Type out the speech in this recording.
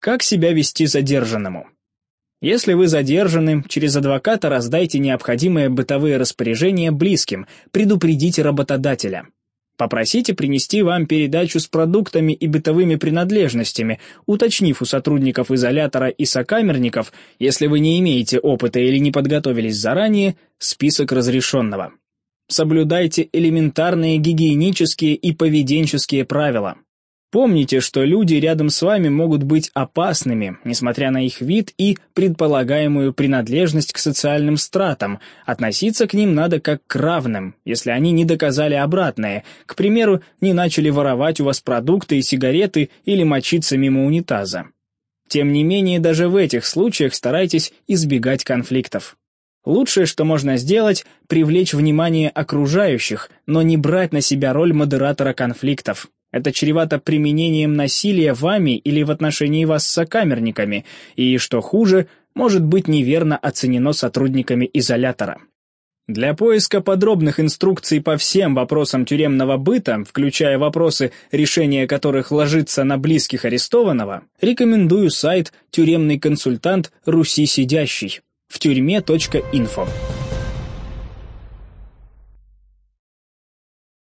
Как себя вести задержанному? Если вы задержаны, через адвоката раздайте необходимые бытовые распоряжения близким, предупредите работодателя. Попросите принести вам передачу с продуктами и бытовыми принадлежностями, уточнив у сотрудников изолятора и сокамерников, если вы не имеете опыта или не подготовились заранее, список разрешенного. Соблюдайте элементарные гигиенические и поведенческие правила. Помните, что люди рядом с вами могут быть опасными, несмотря на их вид и предполагаемую принадлежность к социальным стратам. Относиться к ним надо как к равным, если они не доказали обратное, к примеру, не начали воровать у вас продукты и сигареты или мочиться мимо унитаза. Тем не менее, даже в этих случаях старайтесь избегать конфликтов. Лучшее, что можно сделать, привлечь внимание окружающих, но не брать на себя роль модератора конфликтов. Это чревато применением насилия вами или в отношении вас с сокамерниками, и, что хуже, может быть неверно оценено сотрудниками изолятора. Для поиска подробных инструкций по всем вопросам тюремного быта, включая вопросы, решение которых ложится на близких арестованного, рекомендую сайт «Тюремный консультант Руси сидящий» в тюрьме.инфо.